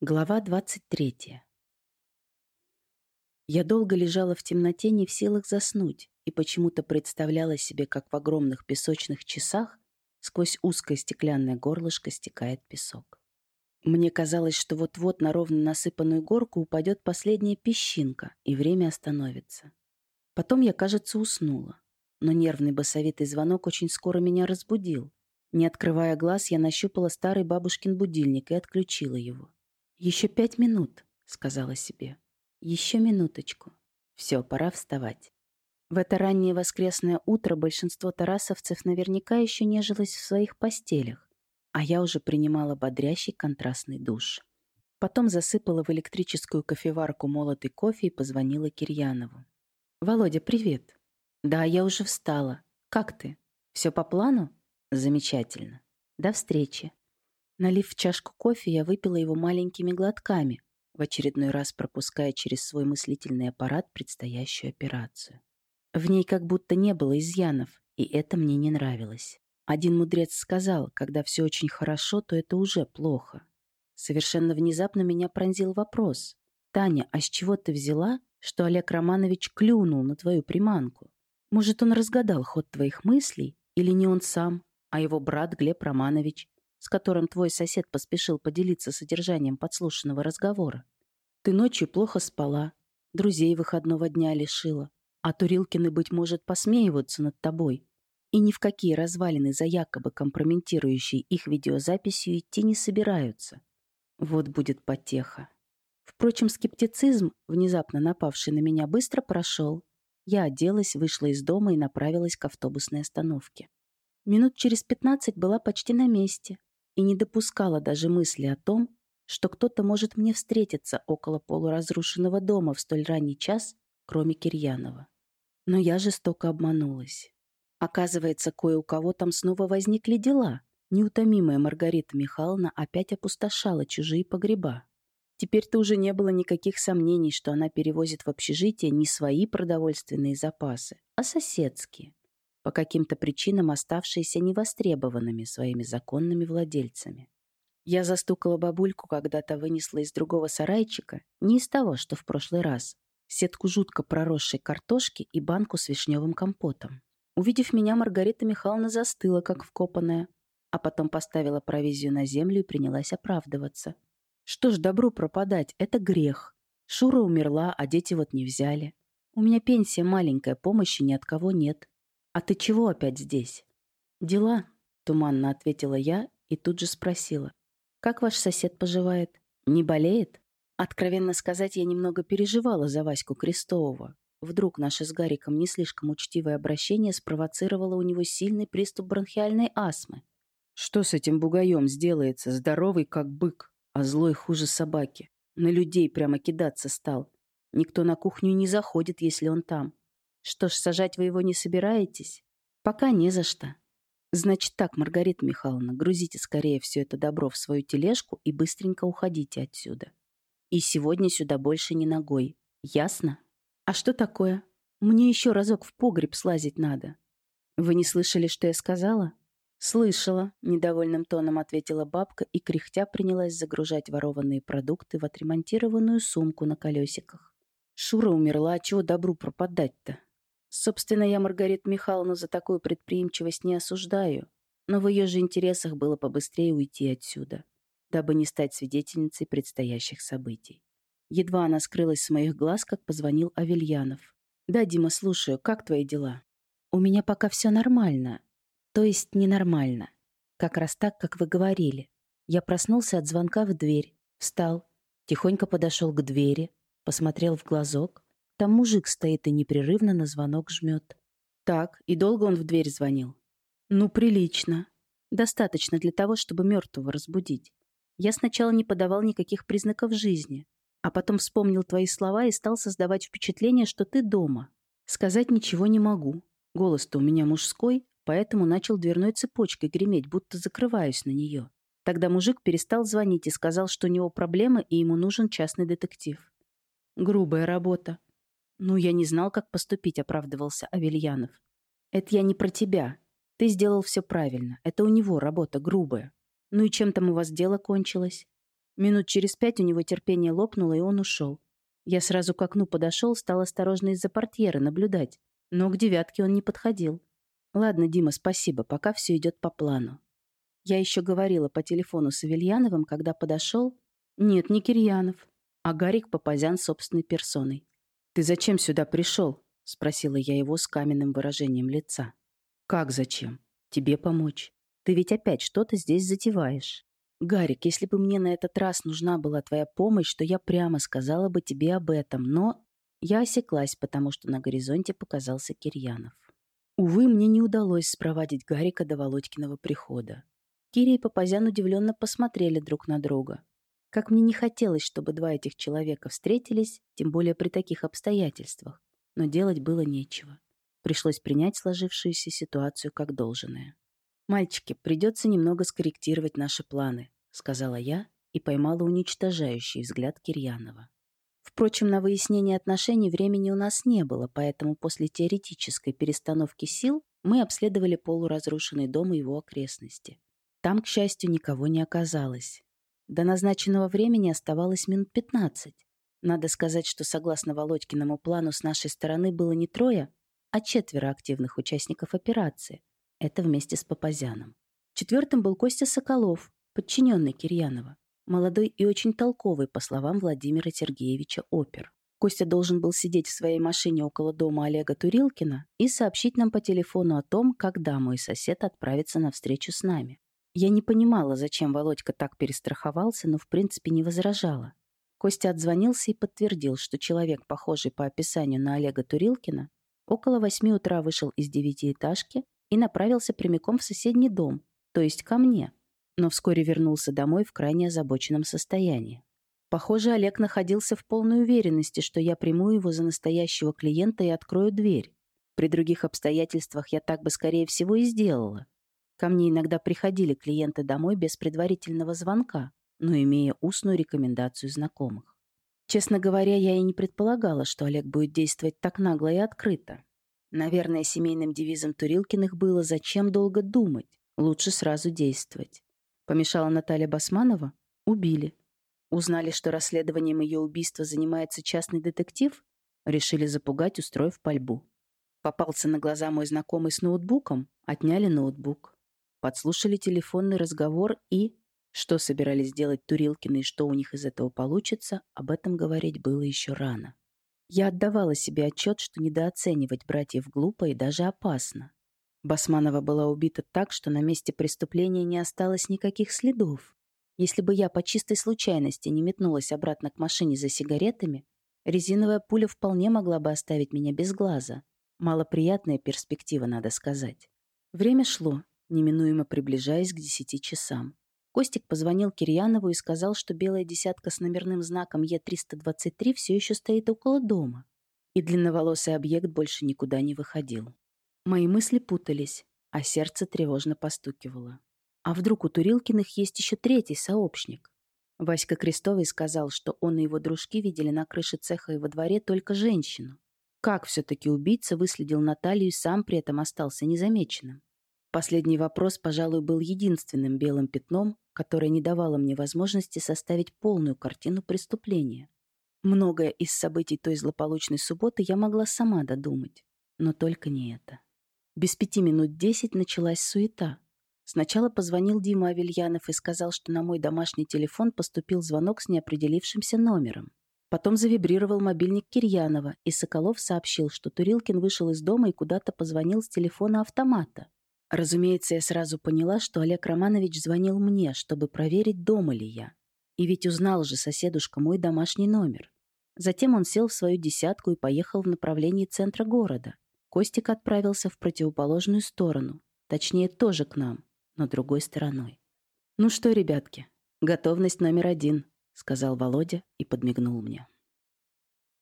Глава 23. Я долго лежала в темноте, не в силах заснуть, и почему-то представляла себе, как в огромных песочных часах сквозь узкое стеклянное горлышко стекает песок. Мне казалось, что вот-вот на ровно насыпанную горку упадет последняя песчинка, и время остановится. Потом я, кажется, уснула. Но нервный басовитый звонок очень скоро меня разбудил. Не открывая глаз, я нащупала старый бабушкин будильник и отключила его. «Еще пять минут», — сказала себе. «Еще минуточку. Все, пора вставать». В это раннее воскресное утро большинство тарасовцев наверняка еще нежилось в своих постелях, а я уже принимала бодрящий контрастный душ. Потом засыпала в электрическую кофеварку молотый кофе и позвонила Кирьянову. «Володя, привет». «Да, я уже встала. Как ты? Все по плану?» «Замечательно. До встречи». Налив в чашку кофе, я выпила его маленькими глотками, в очередной раз пропуская через свой мыслительный аппарат предстоящую операцию. В ней как будто не было изъянов, и это мне не нравилось. Один мудрец сказал, когда все очень хорошо, то это уже плохо. Совершенно внезапно меня пронзил вопрос. «Таня, а с чего ты взяла, что Олег Романович клюнул на твою приманку? Может, он разгадал ход твоих мыслей? Или не он сам, а его брат Глеб Романович, с которым твой сосед поспешил поделиться содержанием подслушанного разговора. Ты ночью плохо спала, друзей выходного дня лишила, а Турилкины, быть может, посмеиваются над тобой. И ни в какие развалины за якобы компрометирующей их видеозаписью идти не собираются. Вот будет потеха. Впрочем, скептицизм, внезапно напавший на меня, быстро прошел. Я оделась, вышла из дома и направилась к автобусной остановке. Минут через пятнадцать была почти на месте, и не допускала даже мысли о том, что кто-то может мне встретиться около полуразрушенного дома в столь ранний час, кроме Кирьянова. Но я жестоко обманулась. Оказывается, кое у кого там снова возникли дела. Неутомимая Маргарита Михайловна опять опустошала чужие погреба. Теперь-то уже не было никаких сомнений, что она перевозит в общежитие не свои продовольственные запасы, а соседские по каким-то причинам оставшиеся невостребованными своими законными владельцами. Я застукала бабульку, когда-то вынесла из другого сарайчика, не из того, что в прошлый раз, сетку жутко проросшей картошки и банку с вишневым компотом. Увидев меня, Маргарита Михайловна застыла, как вкопанная, а потом поставила провизию на землю и принялась оправдываться. Что ж добру пропадать, это грех. Шура умерла, а дети вот не взяли. У меня пенсия маленькая, помощи ни от кого нет. «А ты чего опять здесь?» «Дела», — туманно ответила я и тут же спросила. «Как ваш сосед поживает? Не болеет?» Откровенно сказать, я немного переживала за Ваську Крестового. Вдруг наше с Гариком не слишком учтивое обращение спровоцировало у него сильный приступ бронхиальной астмы. Что с этим бугаем сделается? Здоровый, как бык, а злой хуже собаки. На людей прямо кидаться стал. Никто на кухню не заходит, если он там. Что ж, сажать вы его не собираетесь? Пока не за что. Значит так, Маргарита Михайловна, грузите скорее все это добро в свою тележку и быстренько уходите отсюда. И сегодня сюда больше не ногой. Ясно? А что такое? Мне еще разок в погреб слазить надо. Вы не слышали, что я сказала? «Слышала», — недовольным тоном ответила бабка и кряхтя принялась загружать ворованные продукты в отремонтированную сумку на колесиках. «Шура умерла, а чего добру пропадать-то? Собственно, я Маргариту Михайловну за такую предприимчивость не осуждаю, но в ее же интересах было побыстрее уйти отсюда, дабы не стать свидетельницей предстоящих событий. Едва она скрылась с моих глаз, как позвонил Авельянов. «Да, Дима, слушаю, как твои дела?» «У меня пока все нормально. То есть ненормально. Как раз так, как вы говорили. Я проснулся от звонка в дверь, встал, тихонько подошел к двери, посмотрел в глазок, там мужик стоит и непрерывно на звонок жмет. Так, и долго он в дверь звонил? Ну, прилично. Достаточно для того, чтобы мертвого разбудить. Я сначала не подавал никаких признаков жизни, а потом вспомнил твои слова и стал создавать впечатление, что ты дома. Сказать ничего не могу. Голос-то у меня мужской, поэтому начал дверной цепочкой греметь, будто закрываюсь на нее. Тогда мужик перестал звонить и сказал, что у него проблемы и ему нужен частный детектив. Грубая работа. «Ну, я не знал, как поступить», — оправдывался Авельянов. «Это я не про тебя. Ты сделал все правильно. Это у него работа грубая. Ну и чем там у вас дело кончилось?» Минут через пять у него терпение лопнуло, и он ушел. Я сразу к окну подошел, стал осторожно из-за портьеры наблюдать. Но к девятке он не подходил. Ладно, Дима, спасибо, пока все идет по плану. Я еще говорила по телефону с Авельяновым, когда подошел. Нет, не Кирьянов, а Гарик Папазян собственной персоной. «Ты зачем сюда пришел?» — спросила я его с каменным выражением лица. «Как зачем? Тебе помочь. Ты ведь опять что-то здесь затеваешь. Гарик, если бы мне на этот раз нужна была твоя помощь, то я прямо сказала бы тебе об этом, но...» Я осеклась, потому что на горизонте показался Кирьянов. Увы, мне не удалось спровадить Гарика до Володькиного прихода. Кири и Папазян удивленно посмотрели друг на друга. Как мне не хотелось, чтобы два этих человека встретились, тем более при таких обстоятельствах. Но делать было нечего. Пришлось принять сложившуюся ситуацию как должное. «Мальчики, придется немного скорректировать наши планы», — сказала я и поймала уничтожающий взгляд Кирьянова. Впрочем, на выяснение отношений времени у нас не было, поэтому после теоретической перестановки сил мы обследовали полуразрушенный дом и его окрестности. Там, к счастью, никого не оказалось. До назначенного времени оставалось минут 15. Надо сказать, что согласно Володькиному плану с нашей стороны было не трое, а четверо активных участников операции. Это вместе с Папазяном. Четвертым был Костя Соколов, подчиненный Кирьянова. Молодой и очень толковый, по словам Владимира Сергеевича, опер. Костя должен был сидеть в своей машине около дома Олега Турилкина и сообщить нам по телефону о том, когда мой сосед отправится на встречу с нами. Я не понимала, зачем Володька так перестраховался, но в принципе не возражала. Костя отзвонился и подтвердил, что человек, похожий по описанию на Олега Турилкина, около восьми утра вышел из девятиэтажки и направился прямиком в соседний дом, то есть ко мне, но вскоре вернулся домой в крайне озабоченном состоянии. Похоже, Олег находился в полной уверенности, что я приму его за настоящего клиента и открою дверь. При других обстоятельствах я так бы, скорее всего, и сделала. Ко мне иногда приходили клиенты домой без предварительного звонка, но имея устную рекомендацию знакомых. Честно говоря, я и не предполагала, что Олег будет действовать так нагло и открыто. Наверное, семейным девизом Турилкиных было «Зачем долго думать? Лучше сразу действовать». Помешала Наталья Басманова? Убили. Узнали, что расследованием ее убийства занимается частный детектив? Решили запугать, устроив пальбу. Попался на глаза мой знакомый с ноутбуком? Отняли ноутбук. Подслушали телефонный разговор и... Что собирались делать Турилкины и что у них из этого получится, об этом говорить было еще рано. Я отдавала себе отчет, что недооценивать братьев глупо и даже опасно. Басманова была убита так, что на месте преступления не осталось никаких следов. Если бы я по чистой случайности не метнулась обратно к машине за сигаретами, резиновая пуля вполне могла бы оставить меня без глаза. Малоприятная перспектива, надо сказать. Время шло, неминуемо приближаясь к десяти часам. Костик позвонил Кирьянову и сказал, что белая десятка с номерным знаком Е323 все еще стоит около дома. И длинноволосый объект больше никуда не выходил. Мои мысли путались, а сердце тревожно постукивало. А вдруг у Турилкиных есть еще третий сообщник? Васька Крестовый сказал, что он и его дружки видели на крыше цеха и во дворе только женщину. Как все-таки убийца выследил Наталью и сам при этом остался незамеченным? Последний вопрос, пожалуй, был единственным белым пятном, которое не давало мне возможности составить полную картину преступления. Многое из событий той злополучной субботы я могла сама додумать, но только не это. Без пяти минут десять началась суета. Сначала позвонил Дима Авельянов и сказал, что на мой домашний телефон поступил звонок с неопределившимся номером. Потом завибрировал мобильник Кирьянова, и Соколов сообщил, что Турилкин вышел из дома и куда-то позвонил с телефона автомата. Разумеется, я сразу поняла, что Олег Романович звонил мне, чтобы проверить, дома ли я. И ведь узнал же соседушка мой домашний номер. Затем он сел в свою десятку и поехал в направлении центра города. Костик отправился в противоположную сторону. Точнее, тоже к нам, но другой стороной. «Ну что, ребятки, готовность номер один», — сказал Володя и подмигнул мне.